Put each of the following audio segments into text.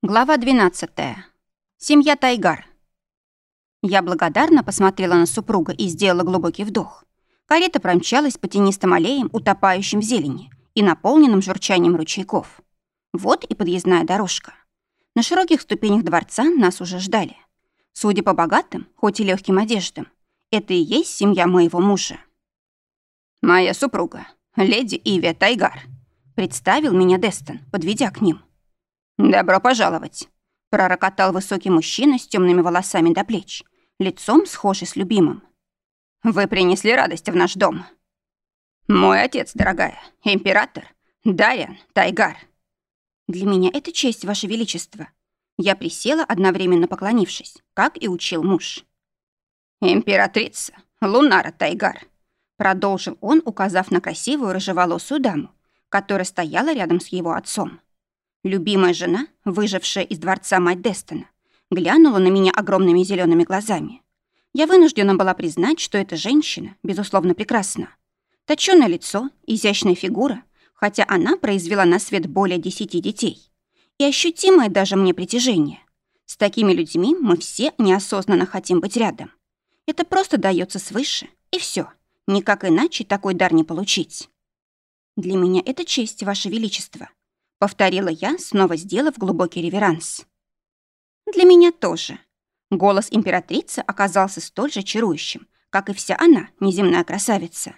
Глава 12. Семья Тайгар. Я благодарно посмотрела на супруга и сделала глубокий вдох. Карета промчалась по тенистым аллеям, утопающим в зелени и наполненным журчанием ручейков. Вот и подъездная дорожка. На широких ступенях дворца нас уже ждали. Судя по богатым, хоть и легким одеждам, это и есть семья моего мужа. «Моя супруга, леди Ивия Тайгар», представил меня Дестон, подведя к ним. «Добро пожаловать!» — пророкотал высокий мужчина с темными волосами до плеч, лицом схожий с любимым. «Вы принесли радость в наш дом!» «Мой отец, дорогая, император, Дариан Тайгар!» «Для меня это честь, Ваше Величество!» Я присела, одновременно поклонившись, как и учил муж. «Императрица Лунара Тайгар!» Продолжил он, указав на красивую рыжеволосую даму, которая стояла рядом с его отцом. Любимая жена, выжившая из дворца мать Дестона, глянула на меня огромными зелеными глазами. Я вынуждена была признать, что эта женщина, безусловно, прекрасна. Точёное лицо, изящная фигура, хотя она произвела на свет более десяти детей. И ощутимое даже мне притяжение. С такими людьми мы все неосознанно хотим быть рядом. Это просто дается свыше, и все. Никак иначе такой дар не получить. Для меня это честь, Ваше Величество. Повторила я, снова сделав глубокий реверанс. Для меня тоже. Голос императрицы оказался столь же чарующим, как и вся она, неземная красавица.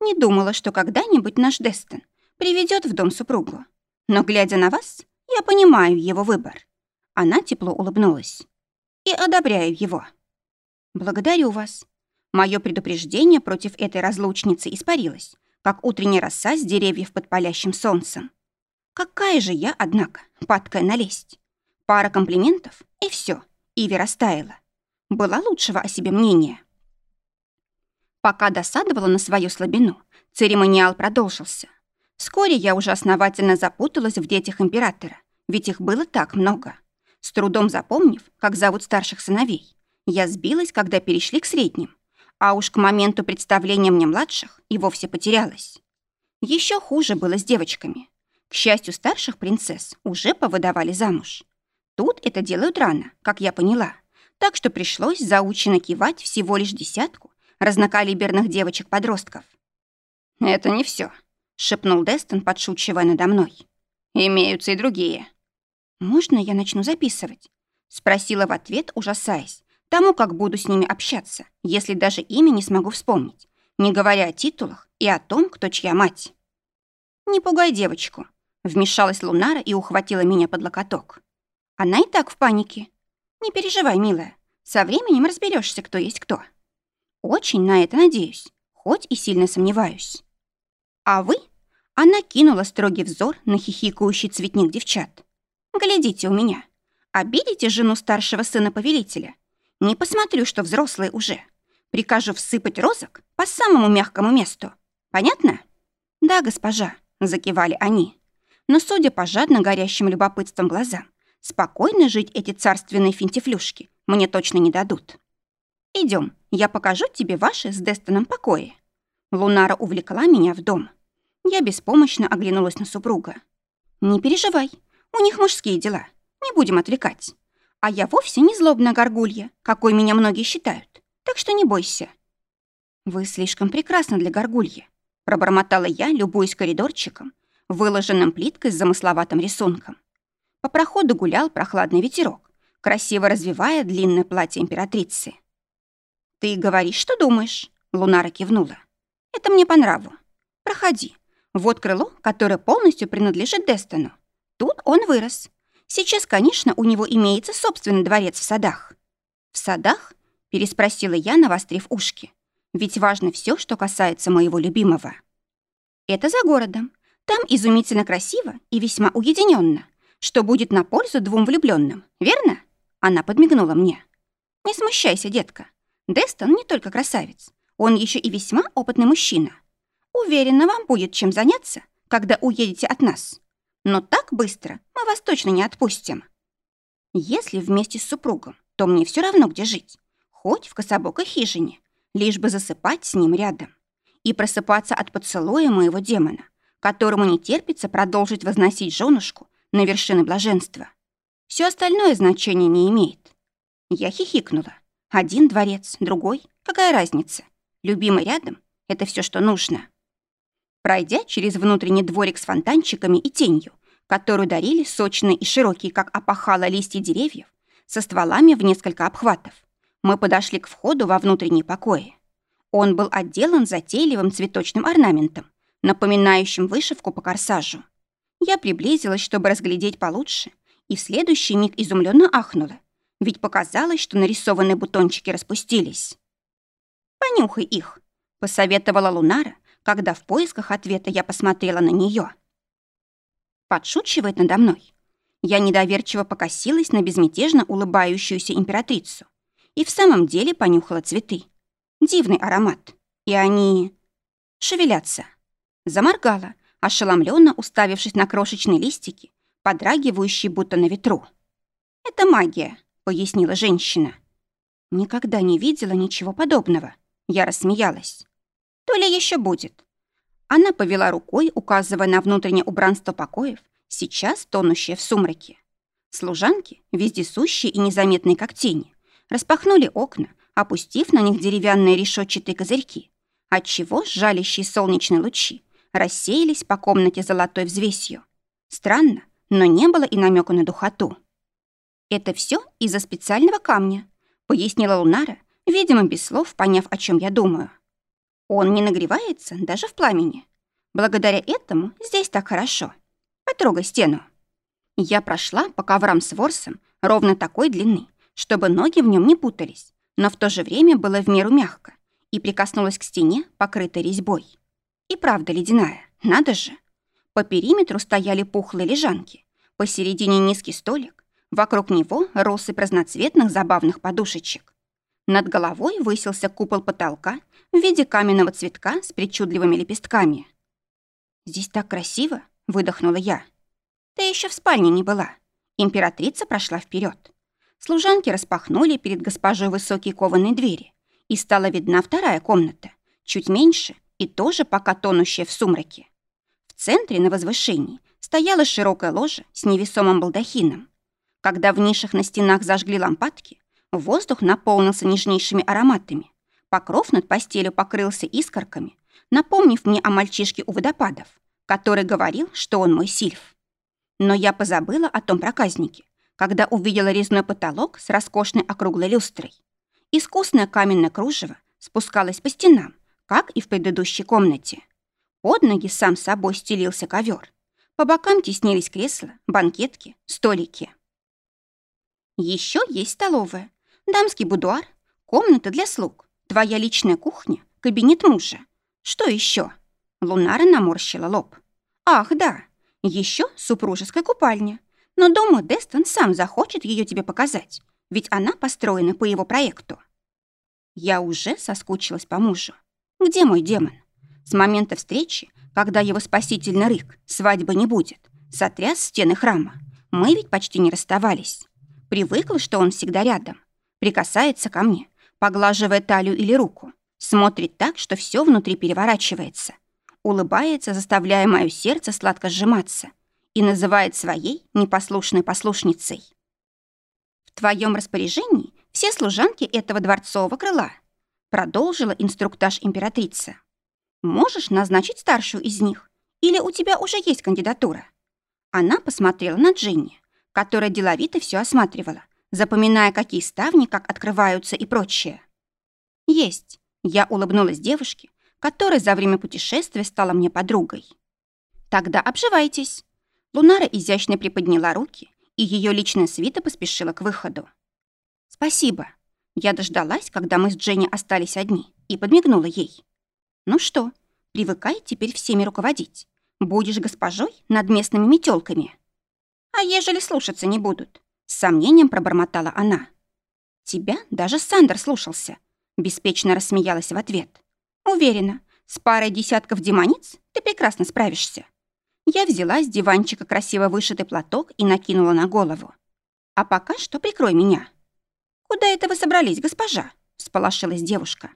Не думала, что когда-нибудь наш Дестон приведет в дом супругу. Но, глядя на вас, я понимаю его выбор. Она тепло улыбнулась. И одобряю его. Благодарю вас. Мое предупреждение против этой разлучницы испарилось, как утренняя роса с деревьев под палящим солнцем. Какая же я, однако, падкая налезть. Пара комплиментов, и все, Иви растаяла. Была лучшего о себе мнения. Пока досадовала на свою слабину, церемониал продолжился. Вскоре я уже основательно запуталась в детях императора, ведь их было так много. С трудом запомнив, как зовут старших сыновей, я сбилась, когда перешли к средним, а уж к моменту представления мне младших и вовсе потерялась. Еще хуже было с девочками. К счастью, старших принцесс уже повыдавали замуж. Тут это делают рано, как я поняла. Так что пришлось заучено кивать всего лишь десятку разнокалиберных девочек-подростков. «Это не все, шепнул Дестон, подшучивая надо мной. «Имеются и другие». «Можно я начну записывать?» — спросила в ответ, ужасаясь, тому, как буду с ними общаться, если даже имя не смогу вспомнить, не говоря о титулах и о том, кто чья мать. «Не пугай девочку», Вмешалась Лунара и ухватила меня под локоток. Она и так в панике. Не переживай, милая. Со временем разберешься, кто есть кто. Очень на это надеюсь, хоть и сильно сомневаюсь. А вы? Она кинула строгий взор на хихикающий цветник девчат. Глядите у меня. Обидите жену старшего сына повелителя. Не посмотрю, что взрослые уже. Прикажу всыпать розок по самому мягкому месту. Понятно? Да, госпожа, закивали они но, судя по жадно горящим любопытством глазам, спокойно жить эти царственные финтифлюшки мне точно не дадут. Идем, я покажу тебе ваши с Дестоном покои. Лунара увлекла меня в дом. Я беспомощно оглянулась на супруга. Не переживай, у них мужские дела, не будем отвлекать. А я вовсе не злобная горгулья, какой меня многие считают, так что не бойся. Вы слишком прекрасны для горгульи, пробормотала я, любуясь коридорчиком, выложенным плиткой с замысловатым рисунком. По проходу гулял прохладный ветерок, красиво развивая длинное платье императрицы. «Ты говоришь, что думаешь?» — Лунара кивнула. «Это мне по нраву. Проходи. Вот крыло, которое полностью принадлежит Дестону. Тут он вырос. Сейчас, конечно, у него имеется собственный дворец в садах». «В садах?» — переспросила я, навострив ушки. «Ведь важно все, что касается моего любимого». «Это за городом. Там изумительно красиво и весьма уединенно, что будет на пользу двум влюбленным, верно? Она подмигнула мне. Не смущайся, детка. Дестон не только красавец, он еще и весьма опытный мужчина. Уверена, вам будет чем заняться, когда уедете от нас. Но так быстро мы вас точно не отпустим. Если вместе с супругом, то мне все равно, где жить. Хоть в кособокой хижине, лишь бы засыпать с ним рядом. И просыпаться от поцелуя моего демона, которому не терпится продолжить возносить женушку на вершины блаженства. Все остальное значения не имеет. Я хихикнула. Один дворец, другой. Какая разница? Любимый рядом — это все, что нужно. Пройдя через внутренний дворик с фонтанчиками и тенью, которую дарили сочные и широкие, как опахало листья деревьев, со стволами в несколько обхватов, мы подошли к входу во внутренние покои. Он был отделан затейливым цветочным орнаментом, напоминающим вышивку по корсажу. Я приблизилась, чтобы разглядеть получше, и в следующий миг изумленно ахнула, ведь показалось, что нарисованные бутончики распустились. «Понюхай их», — посоветовала Лунара, когда в поисках ответа я посмотрела на нее. Подшучивает надо мной. Я недоверчиво покосилась на безмятежно улыбающуюся императрицу и в самом деле понюхала цветы. Дивный аромат. И они... шевелятся. Заморгала, ошеломленно уставившись на крошечные листики, подрагивающие будто на ветру. «Это магия», — пояснила женщина. «Никогда не видела ничего подобного». Я рассмеялась. «То ли еще будет». Она повела рукой, указывая на внутреннее убранство покоев, сейчас тонущее в сумраке. Служанки, вездесущие и незаметные как тени, распахнули окна, опустив на них деревянные решетчатые козырьки, отчего жалящие солнечные лучи рассеялись по комнате золотой взвесью. Странно, но не было и намека на духоту. «Это все из-за специального камня», — пояснила Лунара, видимо, без слов поняв, о чем я думаю. «Он не нагревается даже в пламени. Благодаря этому здесь так хорошо. Потрогай стену». Я прошла по коврам с ворсом ровно такой длины, чтобы ноги в нем не путались, но в то же время было в меру мягко, и прикоснулась к стене, покрытой резьбой. И правда ледяная, надо же. По периметру стояли пухлые лежанки, посередине низкий столик, вокруг него россыпь разноцветных забавных подушечек. Над головой высился купол потолка в виде каменного цветка с причудливыми лепестками. «Здесь так красиво!» — выдохнула я. «Ты еще в спальне не была». Императрица прошла вперед. Служанки распахнули перед госпожой высокие кованые двери, и стала видна вторая комната, чуть меньше и тоже пока тонущая в сумраке. В центре на возвышении стояла широкая ложа с невесомым балдахином. Когда в нишах на стенах зажгли лампадки, воздух наполнился нежнейшими ароматами. Покров над постелью покрылся искорками, напомнив мне о мальчишке у водопадов, который говорил, что он мой сильф. Но я позабыла о том проказнике, когда увидела резной потолок с роскошной округлой люстрой. Искусное каменное кружево спускалось по стенам, как и в предыдущей комнате. Под ноги сам собой стелился ковер. По бокам теснились кресла, банкетки, столики. Еще есть столовая, дамский будуар, комната для слуг, твоя личная кухня, кабинет мужа. Что еще? Лунара наморщила лоб. Ах, да, еще супружеская купальня. Но, думаю, Дестон сам захочет ее тебе показать, ведь она построена по его проекту. Я уже соскучилась по мужу. Где мой демон? С момента встречи, когда его спасительный рык «свадьбы не будет», сотряс стены храма, мы ведь почти не расставались. Привыкла, что он всегда рядом. Прикасается ко мне, поглаживая талию или руку. Смотрит так, что все внутри переворачивается. Улыбается, заставляя мое сердце сладко сжиматься и называет своей непослушной послушницей. В твоем распоряжении все служанки этого дворцового крыла, продолжила инструктаж императрица. Можешь назначить старшую из них, или у тебя уже есть кандидатура? Она посмотрела на Дженни, которая деловито все осматривала, запоминая, какие ставни как открываются и прочее. Есть. Я улыбнулась девушке, которая за время путешествия стала мне подругой. Тогда обживайтесь. Лунара изящно приподняла руки, и ее личная свита поспешила к выходу. «Спасибо». Я дождалась, когда мы с Дженни остались одни, и подмигнула ей. «Ну что, привыкай теперь всеми руководить. Будешь госпожой над местными метелками. А ежели слушаться не будут?» С сомнением пробормотала она. «Тебя даже Сандер слушался», — беспечно рассмеялась в ответ. «Уверена, с парой десятков демониц ты прекрасно справишься». Я взяла с диванчика красиво вышитый платок и накинула на голову. «А пока что прикрой меня». «Куда это вы собрались, госпожа?» — всполошилась девушка.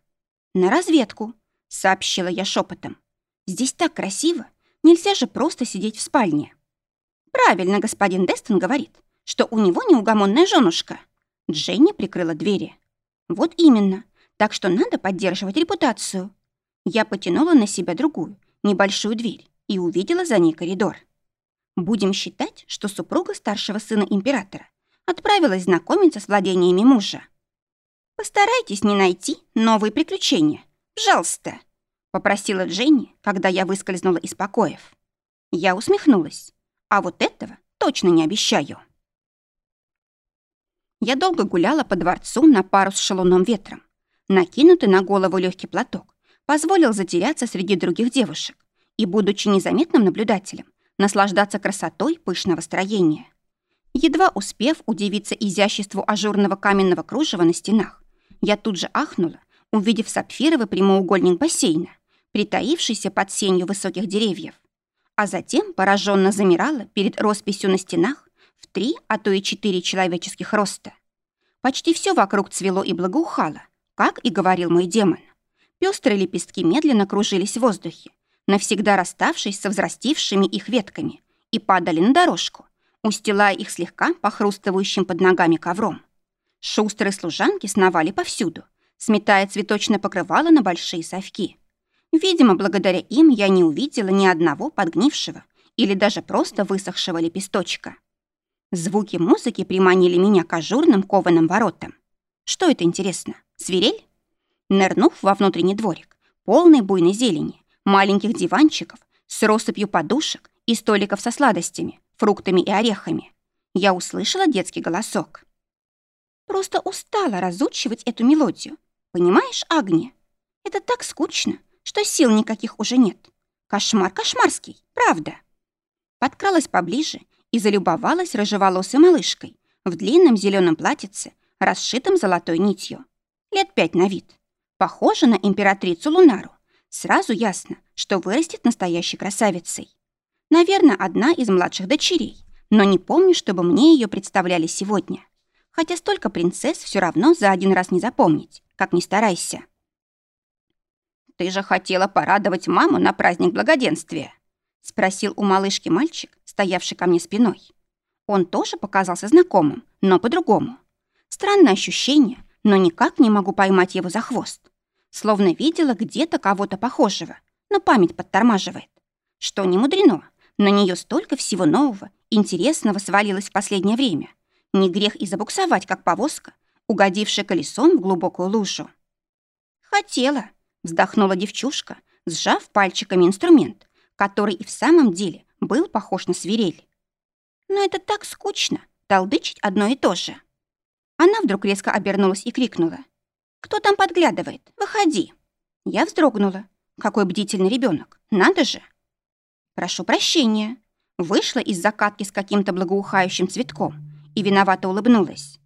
«На разведку», — сообщила я шепотом. «Здесь так красиво, нельзя же просто сидеть в спальне». «Правильно господин Дестон говорит, что у него неугомонная женушка. Дженни прикрыла двери. Вот именно. Так что надо поддерживать репутацию. Я потянула на себя другую, небольшую дверь и увидела за ней коридор. Будем считать, что супруга старшего сына императора отправилась знакомиться с владениями мужа. «Постарайтесь не найти новые приключения. Пожалуйста», — попросила Дженни, когда я выскользнула из покоев. Я усмехнулась. А вот этого точно не обещаю. Я долго гуляла по дворцу на пару с шалуном ветром. Накинутый на голову легкий платок позволил затеряться среди других девушек и, будучи незаметным наблюдателем, наслаждаться красотой пышного строения. Едва успев удивиться изяществу ажурного каменного кружева на стенах, я тут же ахнула, увидев сапфировый прямоугольник бассейна, притаившийся под сенью высоких деревьев. А затем пораженно замирала перед росписью на стенах в три, а то и четыре человеческих роста. Почти все вокруг цвело и благоухало, как и говорил мой демон. Пестрые лепестки медленно кружились в воздухе, навсегда расставшись со взрастившими их ветками, и падали на дорожку, устилая их слегка похрустывающим под ногами ковром. Шустрые служанки сновали повсюду, сметая цветочное покрывало на большие совки. Видимо, благодаря им я не увидела ни одного подгнившего или даже просто высохшего лепесточка. Звуки музыки приманили меня к ажурным кованым воротам. Что это интересно? Свирель? Нырнув во внутренний дворик, полный буйной зелени, маленьких диванчиков с россыпью подушек и столиков со сладостями, фруктами и орехами, я услышала детский голосок. Просто устала разучивать эту мелодию. Понимаешь, Агния? Это так скучно, что сил никаких уже нет. Кошмар кошмарский, правда. Подкралась поближе и залюбовалась рыжеволосой малышкой в длинном зеленом платьице, расшитом золотой нитью. Лет пять на вид. Похожа на императрицу Лунару, Сразу ясно, что вырастет настоящей красавицей. Наверное, одна из младших дочерей, но не помню, чтобы мне ее представляли сегодня. Хотя столько принцесс все равно за один раз не запомнить, как ни старайся. «Ты же хотела порадовать маму на праздник благоденствия?» — спросил у малышки мальчик, стоявший ко мне спиной. Он тоже показался знакомым, но по-другому. Странное ощущение, но никак не могу поймать его за хвост словно видела где-то кого-то похожего, но память подтормаживает. Что не мудрено, на нее столько всего нового, интересного свалилось в последнее время. Не грех и забуксовать, как повозка, угодившая колесом в глубокую лужу. «Хотела», — вздохнула девчушка, сжав пальчиками инструмент, который и в самом деле был похож на свирель. «Но это так скучно, толдычить одно и то же». Она вдруг резко обернулась и крикнула. «Кто там подглядывает? Выходи!» Я вздрогнула. Какой бдительный ребенок, надо же! «Прошу прощения!» Вышла из закатки с каким-то благоухающим цветком и виновато улыбнулась.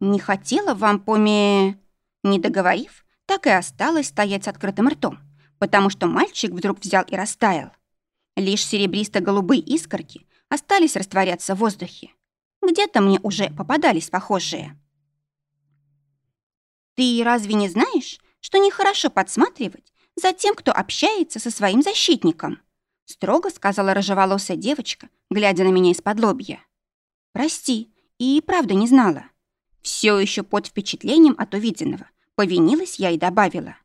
«Не хотела вам поме...» Не договорив, так и осталось стоять с открытым ртом, потому что мальчик вдруг взял и растаял. Лишь серебристо-голубые искорки остались растворяться в воздухе. Где-то мне уже попадались похожие. Ты разве не знаешь, что нехорошо подсматривать за тем, кто общается со своим защитником?» Строго сказала рыжеволосая девочка, глядя на меня из-под лобья. «Прости, и правда не знала». Все еще под впечатлением от увиденного повинилась я и добавила.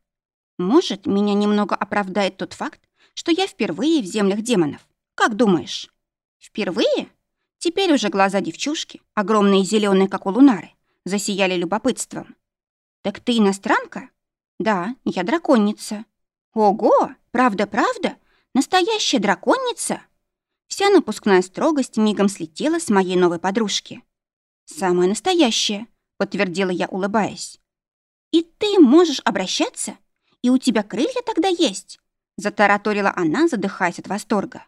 «Может, меня немного оправдает тот факт, что я впервые в землях демонов. Как думаешь?» «Впервые?» Теперь уже глаза девчушки, огромные зеленые, как у Лунары, засияли любопытством. «Так ты иностранка?» «Да, я драконница». «Ого! Правда-правда? Настоящая драконница?» Вся напускная строгость мигом слетела с моей новой подружки. «Самая настоящая», — подтвердила я, улыбаясь. «И ты можешь обращаться? И у тебя крылья тогда есть?» Затараторила она, задыхаясь от восторга.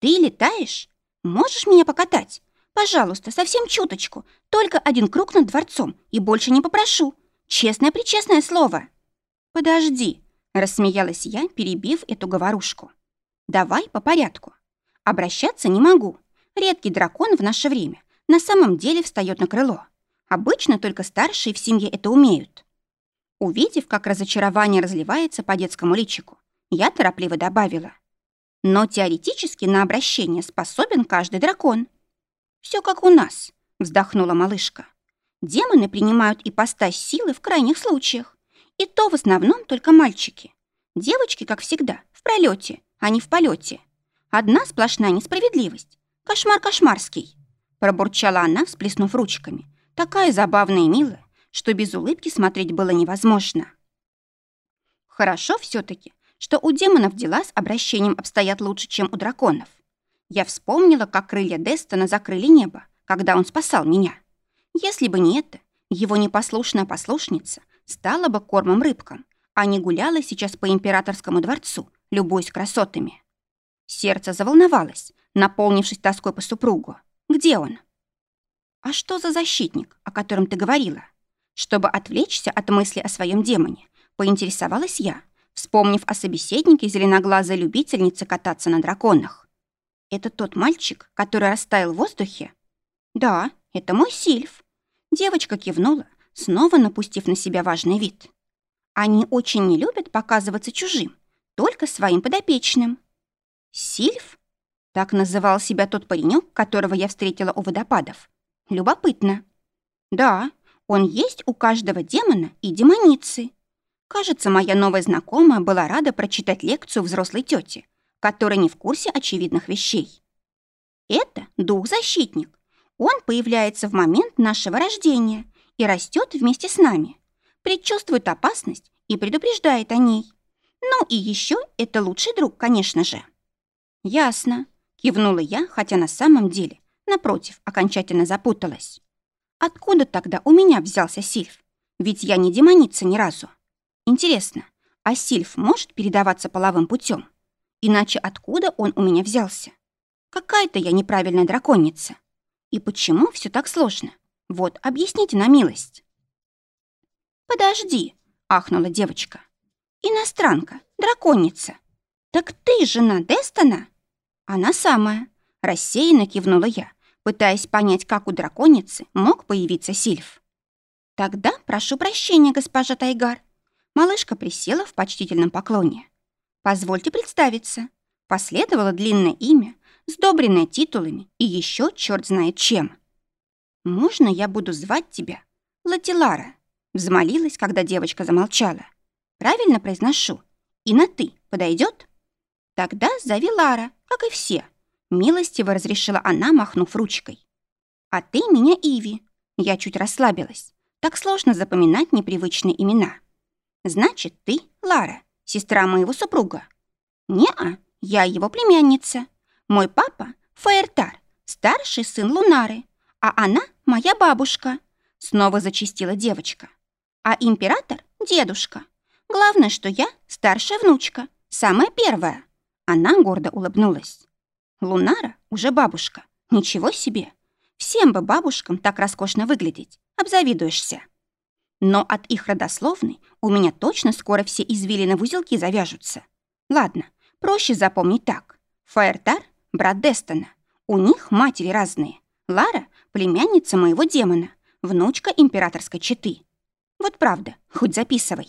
«Ты летаешь? Можешь меня покатать? Пожалуйста, совсем чуточку. Только один круг над дворцом, и больше не попрошу. Честное-причестное слово. Подожди, рассмеялась я, перебив эту говорушку. Давай по порядку. Обращаться не могу. Редкий дракон в наше время на самом деле встает на крыло. Обычно только старшие в семье это умеют. Увидев, как разочарование разливается по детскому личику, я торопливо добавила. Но теоретически на обращение способен каждый дракон. Все как у нас, вздохнула малышка. Демоны принимают ипостась силы в крайних случаях. И то в основном только мальчики. Девочки, как всегда, в пролете, а не в полете. Одна сплошная несправедливость. Кошмар кошмарский. Пробурчала она, всплеснув ручками. Такая забавная и милая, что без улыбки смотреть было невозможно. Хорошо все таки что у демонов дела с обращением обстоят лучше, чем у драконов. Я вспомнила, как крылья Дестона закрыли небо, когда он спасал меня. Если бы не это, его непослушная послушница стала бы кормом рыбкам, а не гуляла сейчас по императорскому дворцу, любуясь красотами. Сердце заволновалось, наполнившись тоской по супругу. Где он? А что за защитник, о котором ты говорила? Чтобы отвлечься от мысли о своем демоне, поинтересовалась я, вспомнив о собеседнике зеленоглазой любительницы кататься на драконах. «Это тот мальчик, который растаял в воздухе?» «Да, это мой Сильф». Девочка кивнула, снова напустив на себя важный вид. «Они очень не любят показываться чужим, только своим подопечным». «Сильф?» Так называл себя тот паренек, которого я встретила у водопадов. Любопытно. «Да, он есть у каждого демона и демоницы», Кажется, моя новая знакомая была рада прочитать лекцию взрослой тете, которая не в курсе очевидных вещей. Это дух-защитник. Он появляется в момент нашего рождения и растет вместе с нами, предчувствует опасность и предупреждает о ней. Ну и еще это лучший друг, конечно же. Ясно, кивнула я, хотя на самом деле, напротив, окончательно запуталась. Откуда тогда у меня взялся Сильф? Ведь я не демоница ни разу. Интересно, а сильф может передаваться половым путем? Иначе откуда он у меня взялся? Какая-то я неправильная драконица. И почему все так сложно? Вот, объясните на милость. «Подожди», — ахнула девочка. «Иностранка, драконица. Так ты жена Дестона?» «Она самая», — рассеянно кивнула я, пытаясь понять, как у драконицы мог появиться Сильф. «Тогда прошу прощения, госпожа Тайгар. Малышка присела в почтительном поклоне. «Позвольте представиться». Последовало длинное имя, сдобренное титулами и еще черт знает чем. «Можно я буду звать тебя Латилара?» Взмолилась, когда девочка замолчала. «Правильно произношу? И на «ты» подойдет?» «Тогда зови Лара, как и все», — милостиво разрешила она, махнув ручкой. «А ты меня Иви». Я чуть расслабилась. Так сложно запоминать непривычные имена. Значит, ты, Лара, сестра моего супруга. Не-а, я его племянница. Мой папа — Фаертар, старший сын Лунары, а она — моя бабушка. Снова зачистила девочка. А император — дедушка. Главное, что я — старшая внучка, самая первая. Она гордо улыбнулась. Лунара уже бабушка. Ничего себе. Всем бы бабушкам так роскошно выглядеть. Обзавидуешься. Но от их родословной у меня точно скоро все извилины в узелки завяжутся. Ладно, проще запомнить так. Фаертар — брат Дестона. У них матери разные. Лара — племянница моего демона, внучка императорской четы. Вот правда, хоть записывай.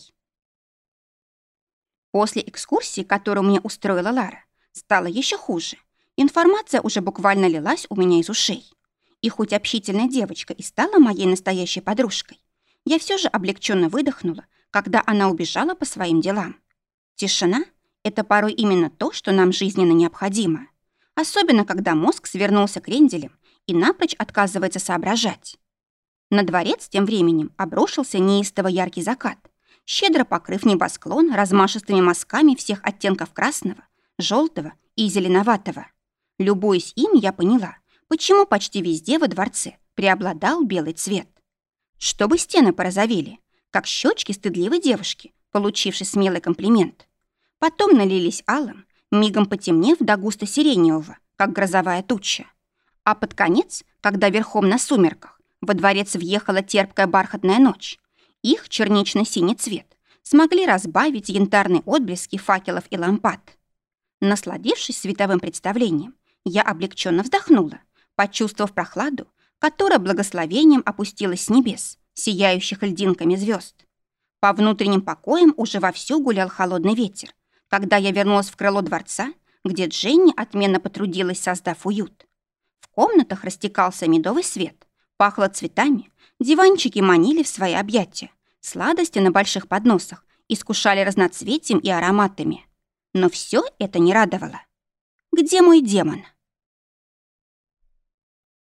После экскурсии, которую мне устроила Лара, стало еще хуже. Информация уже буквально лилась у меня из ушей. И хоть общительная девочка и стала моей настоящей подружкой, я все же облегченно выдохнула, когда она убежала по своим делам. Тишина — это порой именно то, что нам жизненно необходимо. Особенно, когда мозг свернулся кренделем и напрочь отказывается соображать. На дворец тем временем обрушился неистово яркий закат, щедро покрыв небосклон размашистыми мазками всех оттенков красного, желтого и зеленоватого. Любуясь им, я поняла, почему почти везде во дворце преобладал белый цвет чтобы стены порозовели, как щечки стыдливой девушки, получившей смелый комплимент. Потом налились алым, мигом потемнев до густо сиреневого, как грозовая туча. А под конец, когда верхом на сумерках во дворец въехала терпкая бархатная ночь, их чернично-синий цвет смогли разбавить янтарные отблески факелов и лампад. Насладившись световым представлением, я облегченно вздохнула, почувствовав прохладу, которая благословением опустилась с небес, сияющих льдинками звезд. По внутренним покоям уже вовсю гулял холодный ветер, когда я вернулась в крыло дворца, где Дженни отменно потрудилась, создав уют. В комнатах растекался медовый свет, Пахло цветами, диванчики манили в свои объятия, сладости на больших подносах искушали разноцветием и ароматами. Но все это не радовало. Где мой демон?